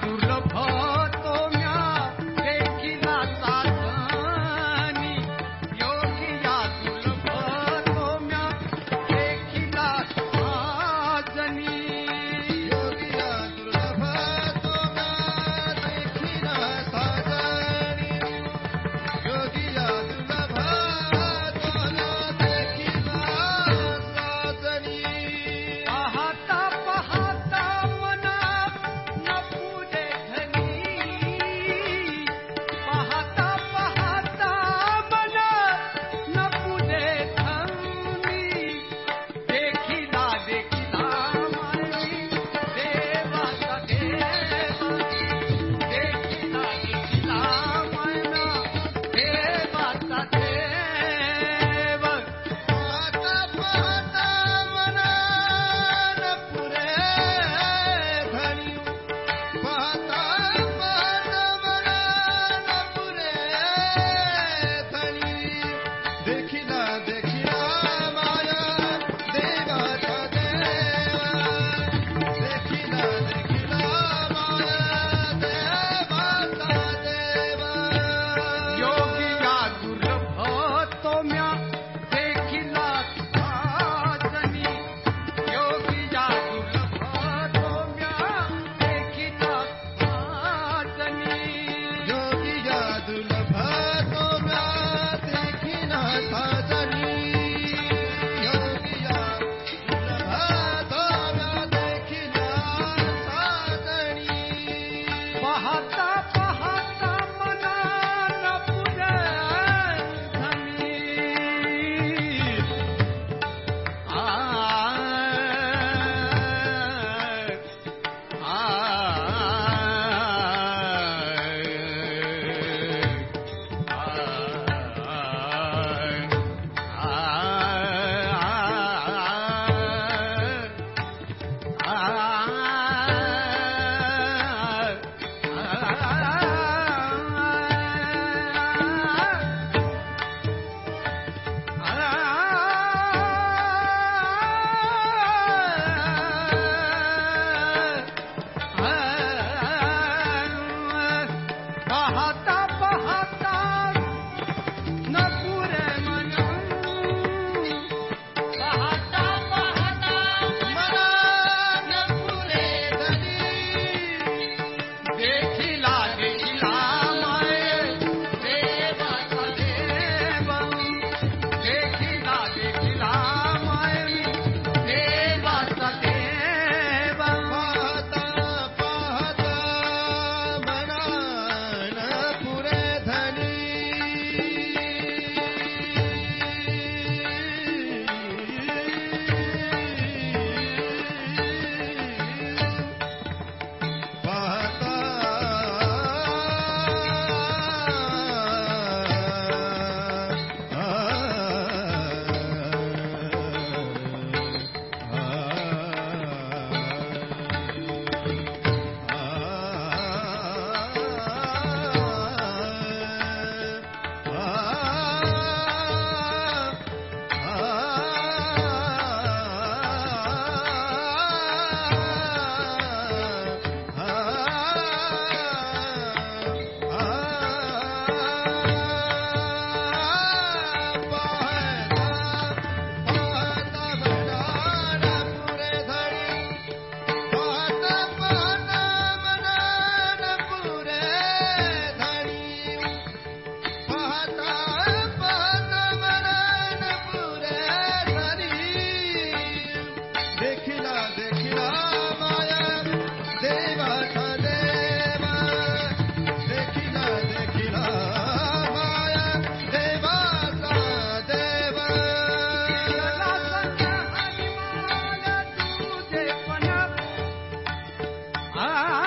Maduro. Ah. ah, ah.